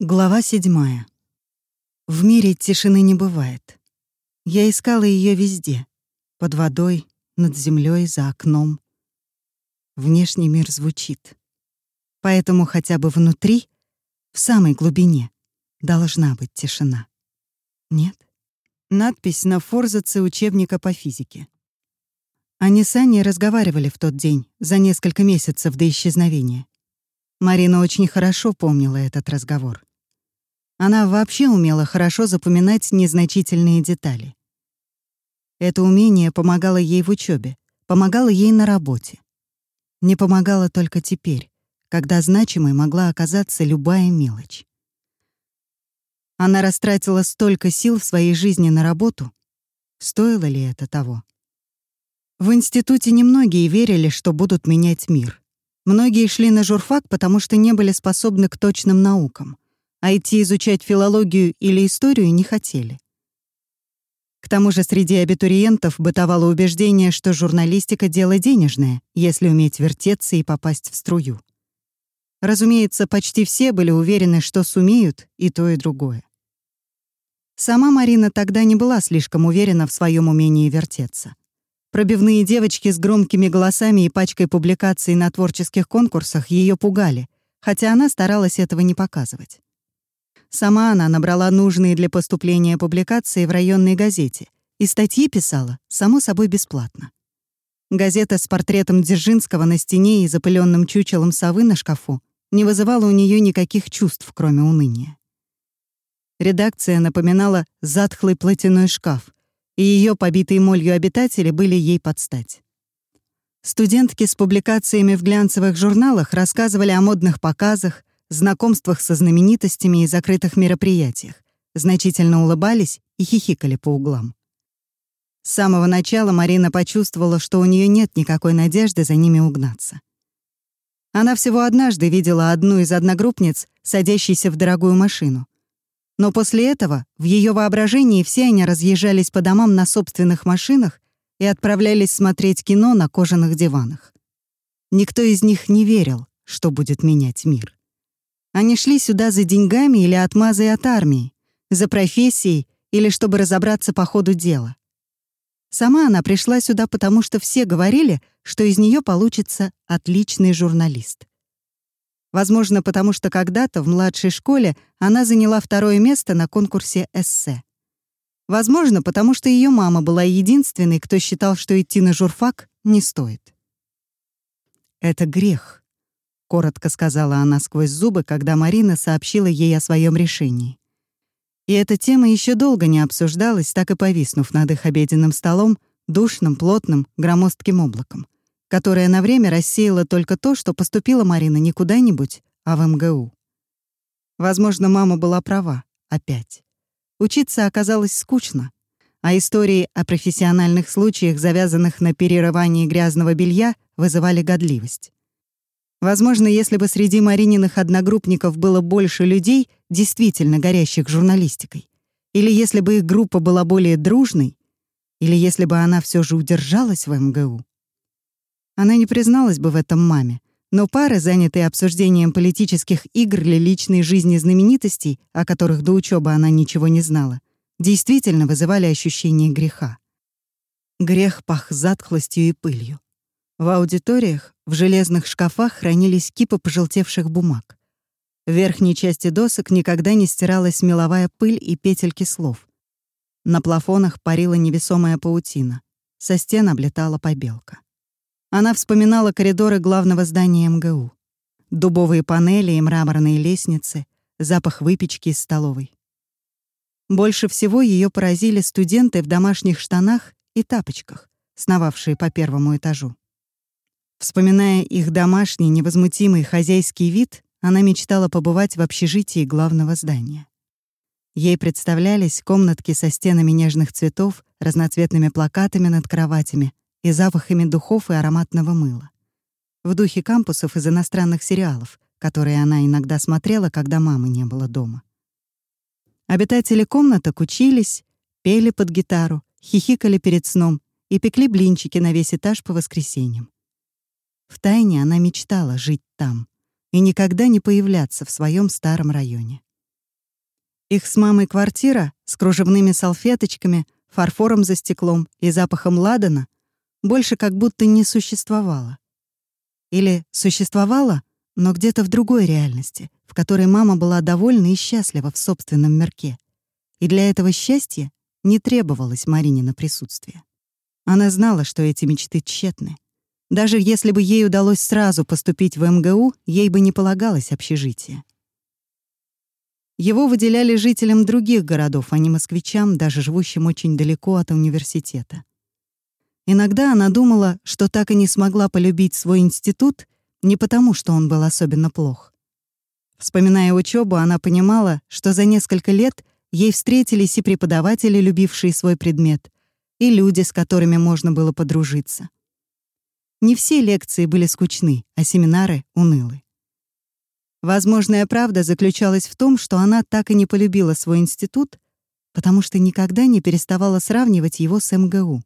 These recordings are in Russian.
Глава седьмая. В мире тишины не бывает. Я искала ее везде. Под водой, над землей, за окном. Внешний мир звучит. Поэтому хотя бы внутри, в самой глубине, должна быть тишина. Нет? Надпись на форзаце учебника по физике. Они с Аней разговаривали в тот день, за несколько месяцев до исчезновения. Марина очень хорошо помнила этот разговор. Она вообще умела хорошо запоминать незначительные детали. Это умение помогало ей в учебе, помогало ей на работе. Не помогало только теперь, когда значимой могла оказаться любая мелочь. Она растратила столько сил в своей жизни на работу. Стоило ли это того? В институте немногие верили, что будут менять мир. Многие шли на журфак, потому что не были способны к точным наукам, а идти изучать филологию или историю не хотели. К тому же среди абитуриентов бытовало убеждение, что журналистика — дело денежное, если уметь вертеться и попасть в струю. Разумеется, почти все были уверены, что сумеют и то, и другое. Сама Марина тогда не была слишком уверена в своем умении вертеться. Пробивные девочки с громкими голосами и пачкой публикаций на творческих конкурсах ее пугали, хотя она старалась этого не показывать. Сама она набрала нужные для поступления публикации в районной газете и статьи писала, само собой, бесплатно. Газета с портретом Дзержинского на стене и запыленным чучелом совы на шкафу не вызывала у нее никаких чувств, кроме уныния. Редакция напоминала затхлый платяной шкаф, и ее побитые молью обитатели были ей под стать. Студентки с публикациями в глянцевых журналах рассказывали о модных показах, знакомствах со знаменитостями и закрытых мероприятиях, значительно улыбались и хихикали по углам. С самого начала Марина почувствовала, что у нее нет никакой надежды за ними угнаться. Она всего однажды видела одну из одногруппниц, садящейся в дорогую машину, но после этого в ее воображении все они разъезжались по домам на собственных машинах и отправлялись смотреть кино на кожаных диванах. Никто из них не верил, что будет менять мир. Они шли сюда за деньгами или отмазой от армии, за профессией или чтобы разобраться по ходу дела. Сама она пришла сюда, потому что все говорили, что из нее получится отличный журналист. Возможно, потому что когда-то в младшей школе она заняла второе место на конкурсе эссе. Возможно, потому что ее мама была единственной, кто считал, что идти на журфак не стоит. «Это грех», — коротко сказала она сквозь зубы, когда Марина сообщила ей о своем решении. И эта тема еще долго не обсуждалась, так и повиснув над их обеденным столом, душным, плотным, громоздким облаком — которая на время рассеяла только то, что поступила Марина не куда-нибудь, а в МГУ. Возможно, мама была права. Опять. Учиться оказалось скучно, а истории о профессиональных случаях, завязанных на перерывании грязного белья, вызывали годливость. Возможно, если бы среди Марининых одногруппников было больше людей, действительно горящих журналистикой, или если бы их группа была более дружной, или если бы она все же удержалась в МГУ, она не призналась бы в этом маме, но пары, занятые обсуждением политических игр или личной жизни знаменитостей, о которых до учебы она ничего не знала, действительно вызывали ощущение греха. Грех пах затхлостью и пылью. В аудиториях в железных шкафах хранились кипы пожелтевших бумаг. В верхней части досок никогда не стиралась меловая пыль и петельки слов. На плафонах парила невесомая паутина. Со стен облетала побелка. Она вспоминала коридоры главного здания МГУ. Дубовые панели и мраморные лестницы, запах выпечки из столовой. Больше всего ее поразили студенты в домашних штанах и тапочках, сновавшие по первому этажу. Вспоминая их домашний, невозмутимый хозяйский вид, она мечтала побывать в общежитии главного здания. Ей представлялись комнатки со стенами нежных цветов, разноцветными плакатами над кроватями, и запахами духов и ароматного мыла. В духе кампусов из иностранных сериалов, которые она иногда смотрела, когда мамы не было дома. Обитатели комнаток учились, пели под гитару, хихикали перед сном и пекли блинчики на весь этаж по воскресеньям. Втайне она мечтала жить там и никогда не появляться в своем старом районе. Их с мамой квартира с кружевными салфеточками, фарфором за стеклом и запахом ладана больше как будто не существовала. Или существовала, но где-то в другой реальности, в которой мама была довольна и счастлива в собственном мирке. И для этого счастья не требовалось Маринина присутствие. Она знала, что эти мечты тщетны. Даже если бы ей удалось сразу поступить в МГУ, ей бы не полагалось общежитие. Его выделяли жителям других городов, а не москвичам, даже живущим очень далеко от университета. Иногда она думала, что так и не смогла полюбить свой институт не потому, что он был особенно плох. Вспоминая учебу, она понимала, что за несколько лет ей встретились и преподаватели, любившие свой предмет, и люди, с которыми можно было подружиться. Не все лекции были скучны, а семинары — унылы. Возможная правда заключалась в том, что она так и не полюбила свой институт, потому что никогда не переставала сравнивать его с МГУ.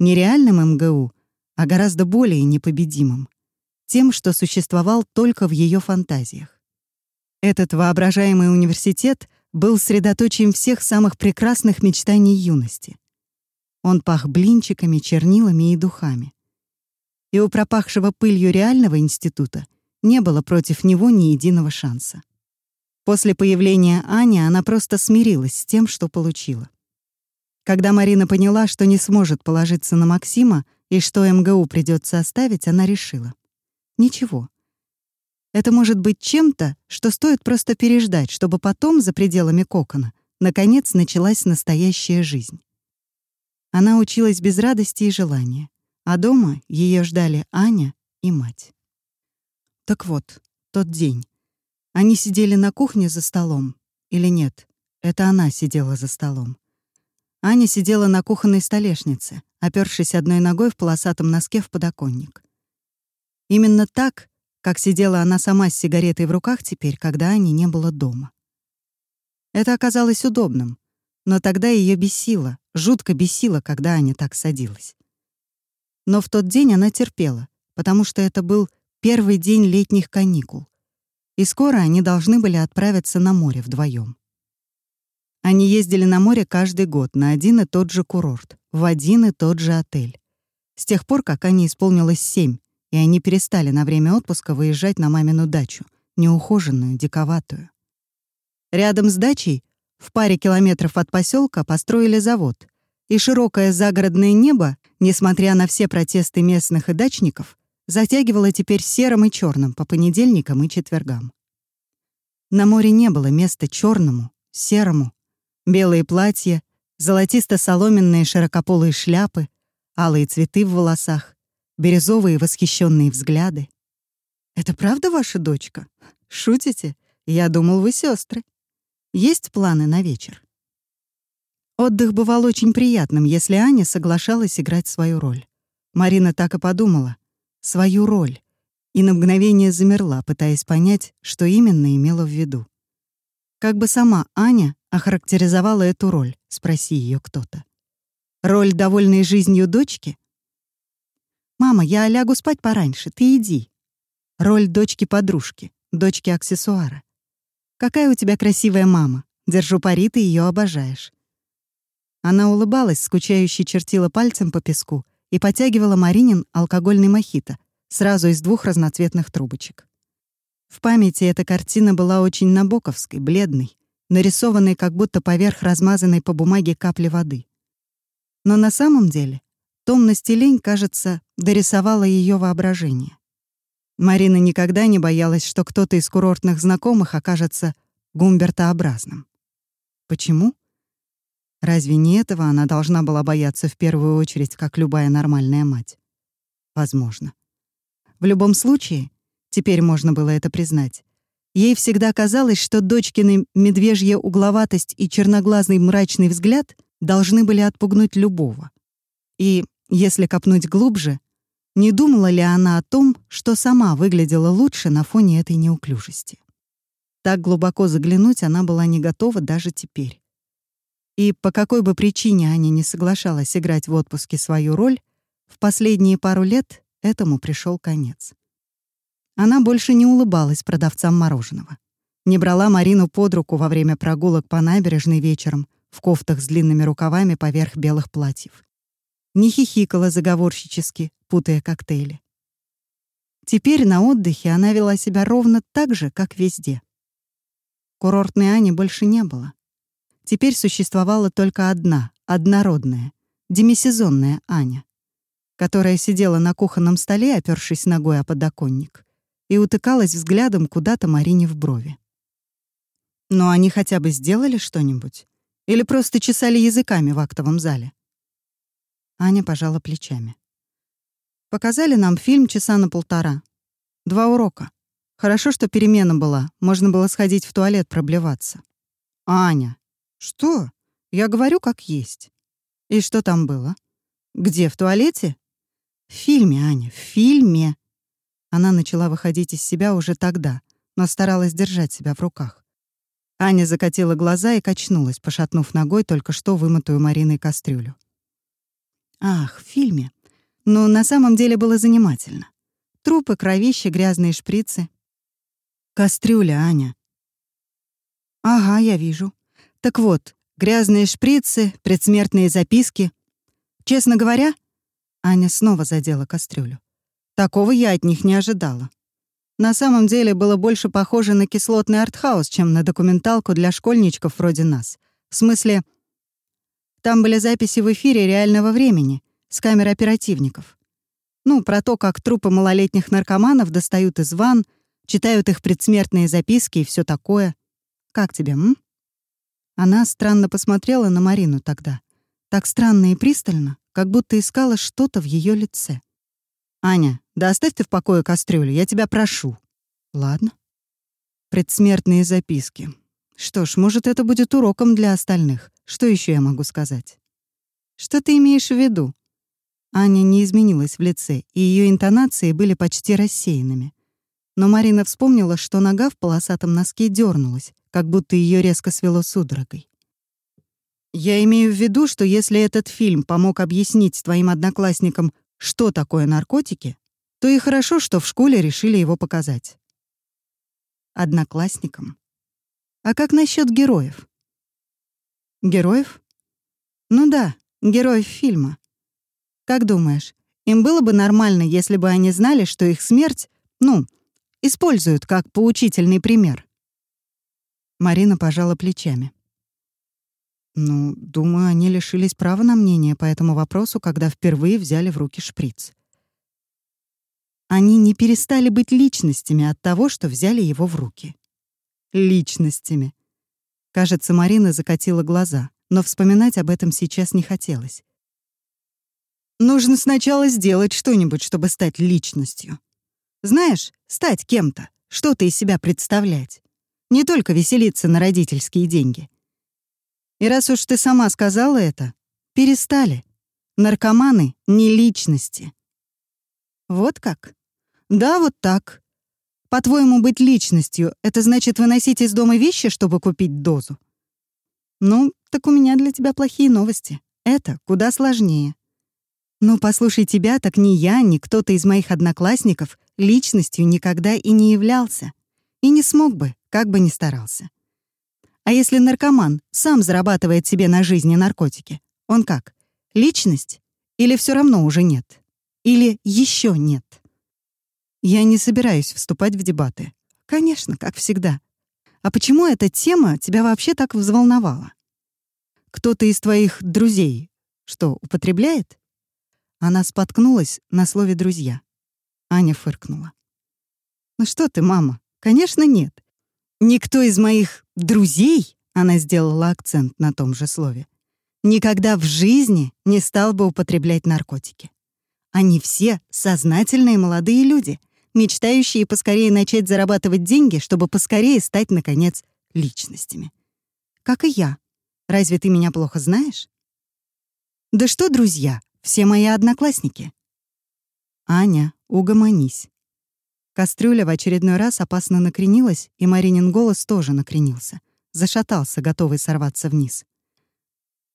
Не реальным МГУ, а гораздо более непобедимым. Тем, что существовал только в ее фантазиях. Этот воображаемый университет был средоточием всех самых прекрасных мечтаний юности. Он пах блинчиками, чернилами и духами. И у пропахшего пылью реального института не было против него ни единого шанса. После появления Ани она просто смирилась с тем, что получила. Когда Марина поняла, что не сможет положиться на Максима и что МГУ придется оставить, она решила. Ничего. Это может быть чем-то, что стоит просто переждать, чтобы потом, за пределами кокона, наконец началась настоящая жизнь. Она училась без радости и желания, а дома ее ждали Аня и мать. Так вот, тот день. Они сидели на кухне за столом. Или нет, это она сидела за столом. Аня сидела на кухонной столешнице, опёршись одной ногой в полосатом носке в подоконник. Именно так, как сидела она сама с сигаретой в руках теперь, когда Ани не было дома. Это оказалось удобным, но тогда ее бесило, жутко бесило, когда Аня так садилась. Но в тот день она терпела, потому что это был первый день летних каникул, и скоро они должны были отправиться на море вдвоем. Они ездили на море каждый год на один и тот же курорт, в один и тот же отель. С тех пор, как Ане исполнилось семь, и они перестали на время отпуска выезжать на мамину дачу, неухоженную, диковатую. Рядом с дачей в паре километров от поселка построили завод, и широкое загородное небо, несмотря на все протесты местных и дачников, затягивало теперь серым и черным по понедельникам и четвергам. На море не было места черному, серому, белые платья, золотисто-соломенные широкополые шляпы, алые цветы в волосах, бирюзовые восхищенные взгляды. «Это правда ваша дочка? Шутите? Я думал, вы сестры. Есть планы на вечер?» Отдых бывал очень приятным, если Аня соглашалась играть свою роль. Марина так и подумала. Свою роль. И на мгновение замерла, пытаясь понять, что именно имела в виду. Как бы сама Аня охарактеризовала эту роль, спроси ее кто-то. Роль довольной жизнью дочки? «Мама, я лягу спать пораньше, ты иди». Роль дочки-подружки, дочки-аксессуара. Какая у тебя красивая мама. Держу пари, ты ее обожаешь. Она улыбалась, скучающе чертила пальцем по песку и потягивала Маринин алкогольный мохито, сразу из двух разноцветных трубочек. В памяти эта картина была очень набоковской, бледной, нарисованной как будто поверх размазанной по бумаге капли воды. Но на самом деле томность и лень, кажется, дорисовала ее воображение. Марина никогда не боялась, что кто-то из курортных знакомых окажется гумбертообразным. Почему? Разве не этого она должна была бояться в первую очередь, как любая нормальная мать? Возможно. В любом случае, теперь можно было это признать, ей всегда казалось, что дочкины медвежья угловатость и черноглазный мрачный взгляд должны были отпугнуть любого. И, если копнуть глубже, не думала ли она о том, что сама выглядела лучше на фоне этой неуклюжести? Так глубоко заглянуть она была не готова даже теперь. И по какой бы причине Аня не соглашалась играть в отпуске свою роль, в последние пару лет этому пришел конец. Она больше не улыбалась продавцам мороженого. Не брала Марину под руку во время прогулок по набережной вечером в кофтах с длинными рукавами поверх белых платьев. Не хихикала заговорщически, путая коктейли. Теперь на отдыхе она вела себя ровно так же, как везде. Курортной Ани больше не было. Теперь существовала только одна, однородная, демисезонная Аня, которая сидела на кухонном столе, опёршись ногой о подоконник, и утыкалась взглядом куда-то Марине в брови. Но они хотя бы сделали что-нибудь? Или просто чесали языками в актовом зале? Аня пожала плечами. Показали нам фильм часа на полтора. Два урока. Хорошо, что перемена была. Можно было сходить в туалет проблеваться. Аня. Что? Я говорю, как есть. И что там было? Где, в туалете? В фильме, Аня, в фильме. Она начала выходить из себя уже тогда, но старалась держать себя в руках. Аня закатила глаза и качнулась, пошатнув ногой только что вымытую Мариной кастрюлю. Ах, в фильме. Но на самом деле было занимательно. Трупы, кровища, грязные шприцы. Кастрюля, Аня. Ага, я вижу. Так вот, грязные шприцы, предсмертные записки. Честно говоря, Аня снова задела кастрюлю. Такого я от них не ожидала. На самом деле было больше похоже на кислотный артхаус, чем на документалку для школьничков вроде нас. В смысле, там были записи в эфире реального времени, с камер оперативников. Ну, про то, как трупы малолетних наркоманов достают из ванн, читают их предсмертные записки и все такое. Как тебе, м? Она странно посмотрела на Марину тогда. Так странно и пристально, как будто искала что-то в ее лице. «Аня, да оставь ты в покое кастрюлю, я тебя прошу». «Ладно». Предсмертные записки. Что ж, может, это будет уроком для остальных. Что еще я могу сказать? Что ты имеешь в виду? Аня не изменилась в лице, и ее интонации были почти рассеянными. Но Марина вспомнила, что нога в полосатом носке дернулась, как будто ее резко свело судорогой. «Я имею в виду, что если этот фильм помог объяснить твоим одноклассникам, что такое наркотики, то и хорошо, что в школе решили его показать». «Одноклассникам? А как насчет героев?» Героев? Ну да, героев фильма. Как думаешь, им было бы нормально, если бы они знали, что их смерть, ну, используют как поучительный пример? Марина пожала плечами. Ну, думаю, они лишились права на мнение по этому вопросу, когда впервые взяли в руки шприц. Они не перестали быть личностями от того, что взяли его в руки. Личностями. Кажется, Марина закатила глаза, но вспоминать об этом сейчас не хотелось. Нужно сначала сделать что-нибудь, чтобы стать личностью. Знаешь, стать кем-то, что-то из себя представлять. Не только веселиться на родительские деньги. И раз уж ты сама сказала это, перестали. Наркоманы — не личности. Вот как? Да, вот так. По-твоему, быть личностью — это значит выносить из дома вещи, чтобы купить дозу? Ну, так у меня для тебя плохие новости. Это куда сложнее. Ну, послушай тебя, так ни я, ни кто-то из моих одноклассников личностью никогда и не являлся. И не смог бы, как бы ни старался. А если наркоман сам зарабатывает себе на жизни наркотики, он как? Личность? Или все равно уже нет? Или еще нет? Я не собираюсь вступать в дебаты. Конечно, как всегда. А почему эта тема тебя вообще так взволновала? Кто-то из твоих друзей что, употребляет? Она споткнулась на слове «друзья». Аня фыркнула. «Ну что ты, мама? Конечно, нет. Никто из моих друзей, она сделала акцент на том же слове, никогда в жизни не стал бы употреблять наркотики. Они все сознательные молодые люди, мечтающие поскорее начать зарабатывать деньги, чтобы поскорее стать, наконец, личностями. Как и я. Разве ты меня плохо знаешь? Да что, друзья, все мои одноклассники. Аня, угомонись. Кастрюля в очередной раз опасно накренилась, и Маринин голос тоже накренился. Зашатался, готовый сорваться вниз.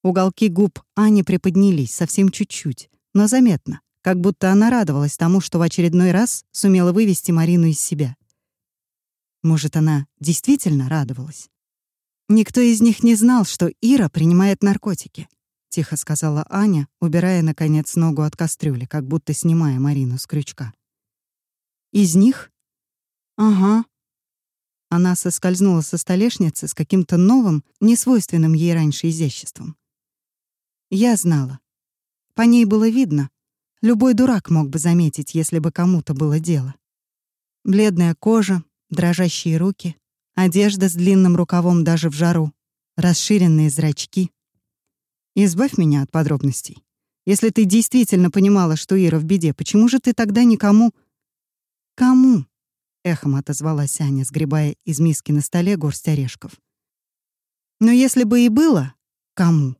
Уголки губ Ани приподнялись совсем чуть-чуть, но заметно, как будто она радовалась тому, что в очередной раз сумела вывести Марину из себя. Может, она действительно радовалась? Никто из них не знал, что Ира принимает наркотики, тихо сказала Аня, убирая наконец ногу от кастрюли, как будто снимая Марину с крючка. Из них? Ага. Она соскользнула со столешницы с каким-то новым, несвойственным ей раньше изяществом. Я знала. По ней было видно. Любой дурак мог бы заметить, если бы кому-то было дело. Бледная кожа, дрожащие руки, одежда с длинным рукавом даже в жару, расширенные зрачки. Избавь меня от подробностей. Если ты действительно понимала, что Ира в беде, почему же ты тогда никому... Кому? Эхом отозвалась Аня, сгребая из миски на столе горсть орешков. Но если бы и было, кому?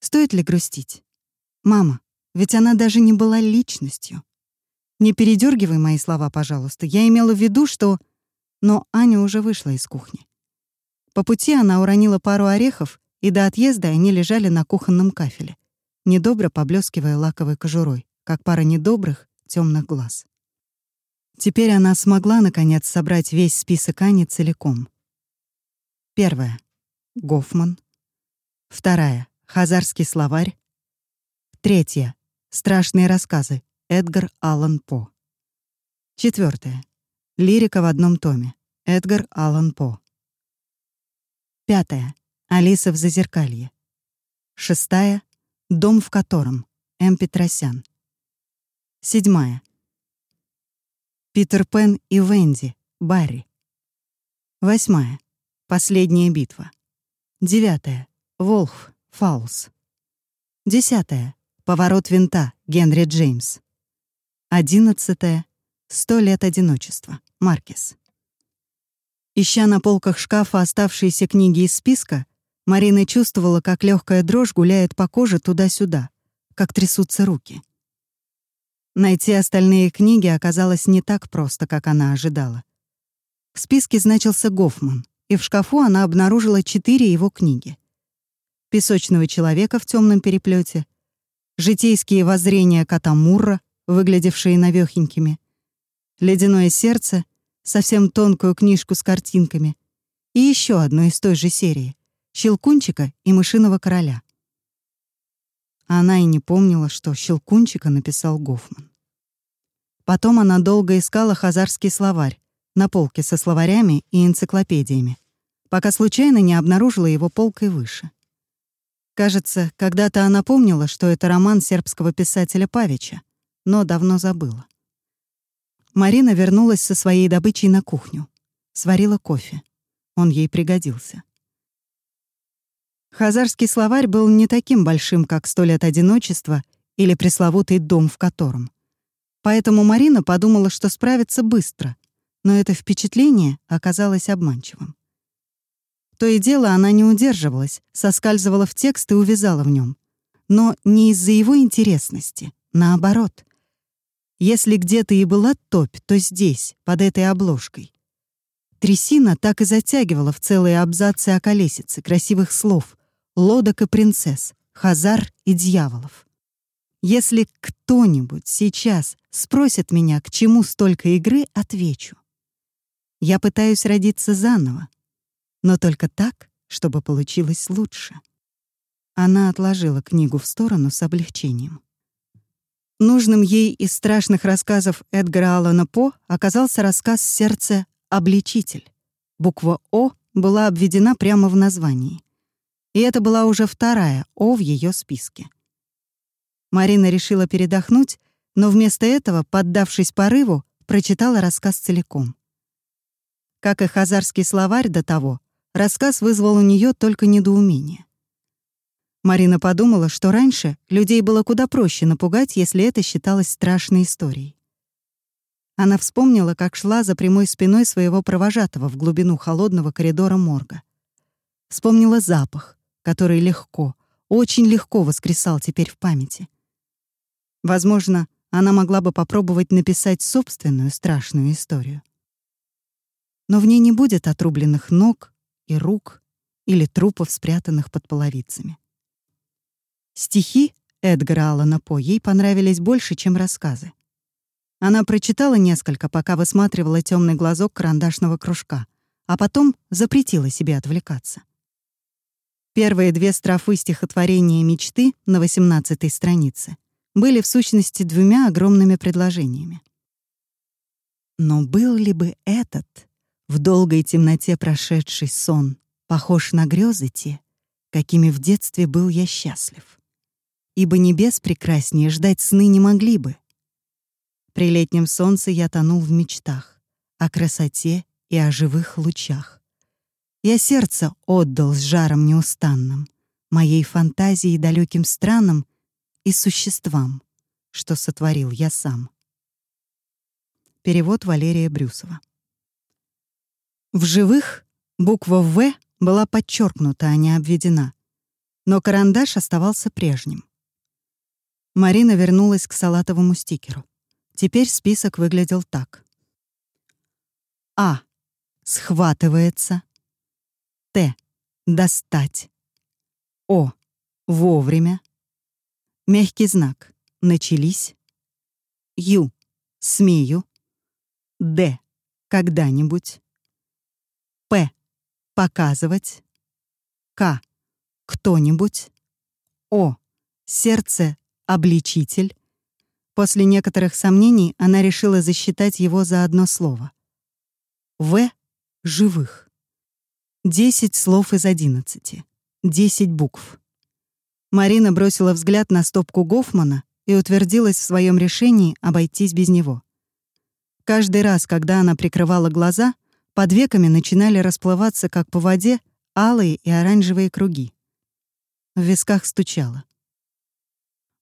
Стоит ли грустить? Мама, ведь она даже не была личностью. Не передергивай мои слова, пожалуйста. Я имела в виду, что... Но Аня уже вышла из кухни. По пути она уронила пару орехов, и до отъезда они лежали на кухонном кафеле, недобро поблескивая лаковой кожурой, как пара недобрых темных глаз. Теперь она смогла, наконец, собрать весь список Ани целиком. Первая — Гофман. Вторая — Хазарский словарь. Третья — Страшные рассказы Эдгар Аллан По. Четвертое. Лирика в одном томе. Эдгар Аллан По. Пятое. Алиса в зазеркалье. Шестая. Дом в котором. М. Петросян. Седьмая. Питер Пен и Венди. Барри. Восьмая. Последняя битва. Девятая. Волф. Фаулс. Десятая. Поворот винта. Генри Джеймс. Одиннадцатое. Сто лет одиночества. Маркес. Ища на полках шкафа оставшиеся книги из списка, Марина чувствовала, как легкая дрожь гуляет по коже туда-сюда, как трясутся руки. Найти остальные книги оказалось не так просто, как она ожидала. В списке значился Гофман, и в шкафу она обнаружила четыре его книги. «Песочного человека в темном переплете, «Житейские воззрения кота Мурра», выглядевшие навёхенькими, «Ледяное сердце», совсем тонкую книжку с картинками, и еще одну из той же серии «Щелкунчика и мышиного короля». Она и не помнила, что «Щелкунчика» написал Гофман. Потом она долго искала хазарский словарь на полке со словарями и энциклопедиями, пока случайно не обнаружила его полкой выше. Кажется, когда-то она помнила, что это роман сербского писателя Павича, но давно забыла. Марина вернулась со своей добычей на кухню. Сварила кофе. Он ей пригодился. Хазарский словарь был не таким большим, как «Сто лет одиночества» или пресловутый «Дом в котором». Поэтому Марина подумала, что справится быстро, но это впечатление оказалось обманчивым. То и дело она не удерживалась, соскальзывала в текст и увязала в нем. Но не из-за его интересности, наоборот. Если где-то и была топь, то здесь, под этой обложкой. Трясина так и затягивала в целые абзацы о колесице, красивых слов, лодок и принцесс, хазар и дьяволов. Если кто-нибудь сейчас спросит меня, к чему столько игры, отвечу. Я пытаюсь родиться заново, но только так, чтобы получилось лучше. Она отложила книгу в сторону с облегчением. Нужным ей из страшных рассказов Эдгара Аллана По оказался рассказ «Сердце обличитель». Буква «О» была обведена прямо в названии. И это была уже вторая «О» в ее списке. Марина решила передохнуть, но вместо этого, поддавшись порыву, прочитала рассказ целиком. Как и хазарский словарь до того, рассказ вызвал у нее только недоумение. Марина подумала, что раньше людей было куда проще напугать, если это считалось страшной историей. Она вспомнила, как шла за прямой спиной своего провожатого в глубину холодного коридора морга. Вспомнила запах, который легко, очень легко воскресал теперь в памяти. Возможно, она могла бы попробовать написать собственную страшную историю. Но в ней не будет отрубленных ног и рук или трупов, спрятанных под половицами. Стихи Эдгара Аллана По ей понравились больше, чем рассказы. Она прочитала несколько, пока высматривала темный глазок карандашного кружка, а потом запретила себе отвлекаться. Первые две строфы стихотворения «Мечты» на 18 странице были в сущности двумя огромными предложениями. Но был ли бы этот, в долгой темноте прошедший сон, похож на грезы те, какими в детстве был я счастлив? Ибо небес прекраснее ждать сны не могли бы. При летнем солнце я тонул в мечтах о красоте и о живых лучах. Я сердце отдал с жаром неустанным, моей фантазии далеким странам и существам, что сотворил я сам. Перевод Валерия Брюсова. В живых буква «В» была подчеркнута, а не обведена, но карандаш оставался прежним. Марина вернулась к салатовому стикеру. Теперь список выглядел так. А. Схватывается. Т. Достать. О. Вовремя. Мягкий знак. Начались. Ю. Смею. Д. Когда-нибудь. П. Показывать. К. Кто-нибудь. О. Сердце. Обличитель. После некоторых сомнений она решила засчитать его за одно слово. В. Живых. Десять слов из одиннадцати. Десять букв. Марина бросила взгляд на стопку Гофмана и утвердилась в своем решении обойтись без него. Каждый раз, когда она прикрывала глаза, под веками начинали расплываться, как по воде, алые и оранжевые круги. В висках стучало.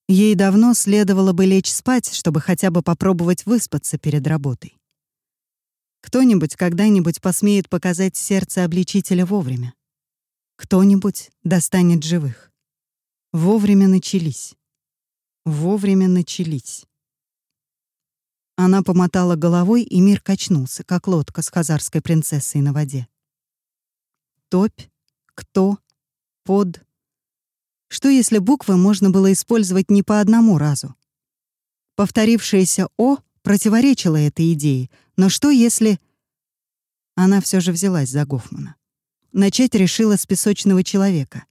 Ей давно следовало бы лечь спать, чтобы хотя бы попробовать выспаться перед работой. Кто-нибудь когда-нибудь посмеет показать сердце обличителя вовремя. Кто-нибудь достанет живых. Вовремя начались. Вовремя начались. Она помотала головой, и мир качнулся, как лодка с хазарской принцессой на воде. Топь, кто, под. Что если буквы можно было использовать не по одному разу? Повторившееся «о» противоречило этой идее, но что если... Она все же взялась за Гофмана. Начать решила с песочного человека.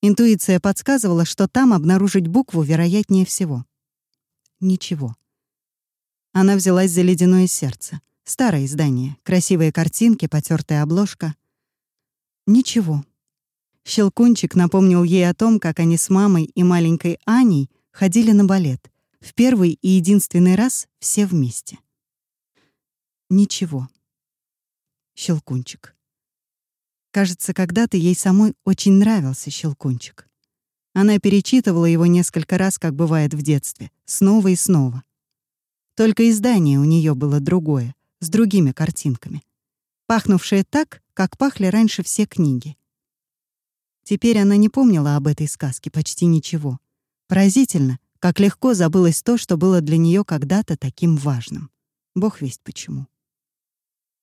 Интуиция подсказывала, что там обнаружить букву вероятнее всего. Ничего. Она взялась за ледяное сердце. Старое издание, красивые картинки, потертая обложка. Ничего. Щелкунчик напомнил ей о том, как они с мамой и маленькой Аней ходили на балет. В первый и единственный раз все вместе. Ничего. Щелкунчик. Кажется, когда-то ей самой очень нравился Щелкунчик. Она перечитывала его несколько раз, как бывает в детстве, снова и снова. Только издание у нее было другое, с другими картинками, пахнувшее так, как пахли раньше все книги. Теперь она не помнила об этой сказке почти ничего. Поразительно, как легко забылось то, что было для нее когда-то таким важным. Бог весть почему.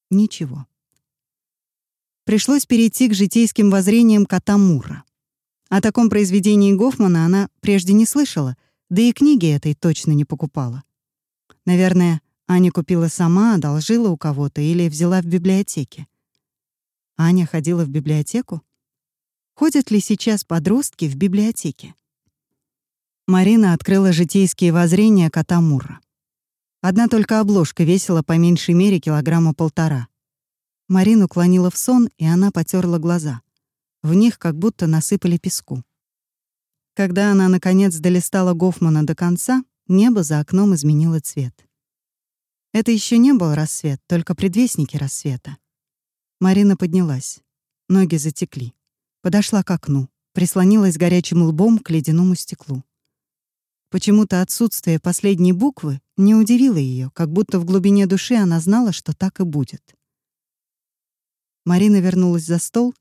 Ничего. Пришлось перейти к житейским воззрениям кота Мура. О таком произведении Гофмана она прежде не слышала, да и книги этой точно не покупала. Наверное, Аня купила сама, одолжила у кого-то или взяла в библиотеке. Аня ходила в библиотеку? Ходят ли сейчас подростки в библиотеке? Марина открыла житейские воззрения кота Мурра. Одна только обложка весила по меньшей мере килограмма полтора. Марину клонила в сон, и она потерла глаза. В них как будто насыпали песку. Когда она, наконец, долистала Гофмана до конца, Небо за окном изменило цвет. Это еще не был рассвет, только предвестники рассвета. Марина поднялась. Ноги затекли. Подошла к окну, прислонилась горячим лбом к ледяному стеклу. Почему-то отсутствие последней буквы не удивило ее, как будто в глубине души она знала, что так и будет. Марина вернулась за стол,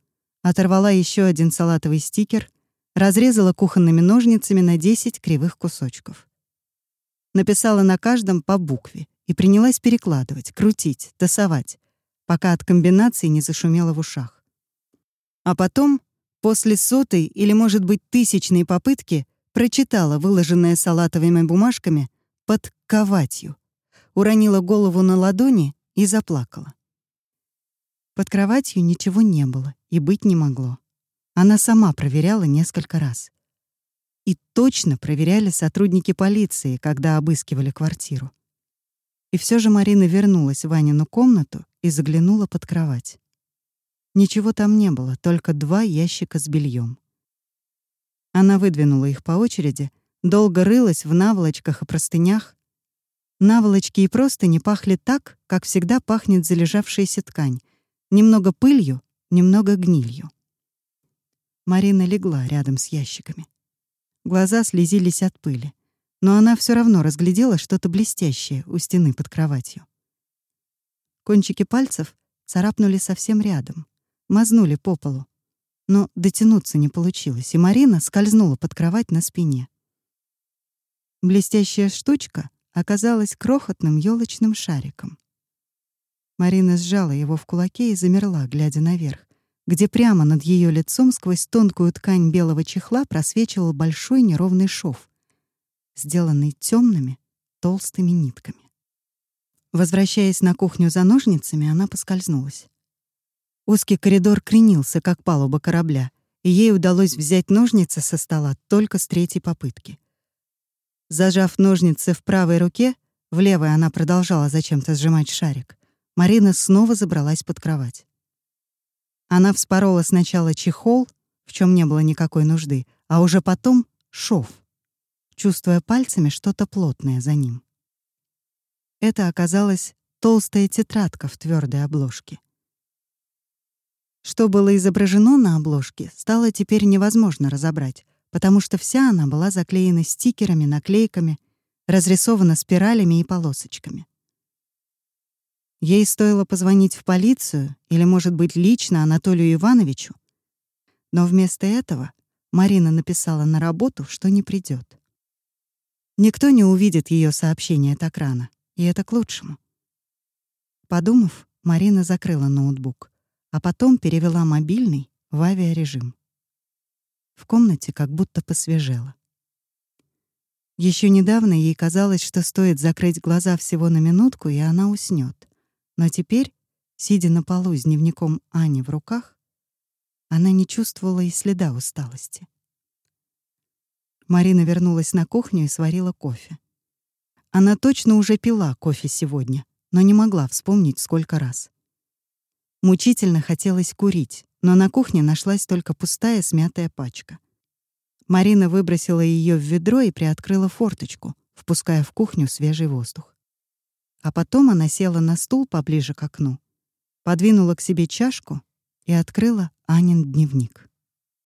оторвала еще один салатовый стикер, разрезала кухонными ножницами на 10 кривых кусочков написала на каждом по букве и принялась перекладывать, крутить, тасовать, пока от комбинации не зашумело в ушах. А потом, после сотой или, может быть, тысячной попытки, прочитала выложенное салатовыми бумажками под кроватью. уронила голову на ладони и заплакала. Под кроватью ничего не было и быть не могло. Она сама проверяла несколько раз. И точно проверяли сотрудники полиции, когда обыскивали квартиру. И все же Марина вернулась в Ванину комнату и заглянула под кровать. Ничего там не было, только два ящика с бельем. Она выдвинула их по очереди, долго рылась в наволочках и простынях. Наволочки и простыни пахли так, как всегда пахнет залежавшаяся ткань, немного пылью, немного гнилью. Марина легла рядом с ящиками. Глаза слезились от пыли, но она все равно разглядела что-то блестящее у стены под кроватью. Кончики пальцев царапнули совсем рядом, мазнули по полу. Но дотянуться не получилось, и Марина скользнула под кровать на спине. Блестящая штучка оказалась крохотным елочным шариком. Марина сжала его в кулаке и замерла, глядя наверх где прямо над ее лицом сквозь тонкую ткань белого чехла просвечивал большой неровный шов, сделанный темными толстыми нитками. Возвращаясь на кухню за ножницами, она поскользнулась. Узкий коридор кренился, как палуба корабля, и ей удалось взять ножницы со стола только с третьей попытки. Зажав ножницы в правой руке, в левой она продолжала зачем-то сжимать шарик, Марина снова забралась под кровать. Она вспорола сначала чехол, в чем не было никакой нужды, а уже потом шов, чувствуя пальцами что-то плотное за ним. Это оказалась толстая тетрадка в твердой обложке. Что было изображено на обложке, стало теперь невозможно разобрать, потому что вся она была заклеена стикерами, наклейками, разрисована спиралями и полосочками. Ей стоило позвонить в полицию или, может быть, лично Анатолию Ивановичу. Но вместо этого Марина написала на работу, что не придет. Никто не увидит ее сообщение так рано, и это к лучшему. Подумав, Марина закрыла ноутбук, а потом перевела мобильный в авиарежим. В комнате как будто посвежело. Еще недавно ей казалось, что стоит закрыть глаза всего на минутку, и она уснет. Но теперь, сидя на полу с дневником Ани в руках, она не чувствовала и следа усталости. Марина вернулась на кухню и сварила кофе. Она точно уже пила кофе сегодня, но не могла вспомнить, сколько раз. Мучительно хотелось курить, но на кухне нашлась только пустая смятая пачка. Марина выбросила ее в ведро и приоткрыла форточку, впуская в кухню свежий воздух. А потом она села на стул поближе к окну, подвинула к себе чашку и открыла Анин дневник.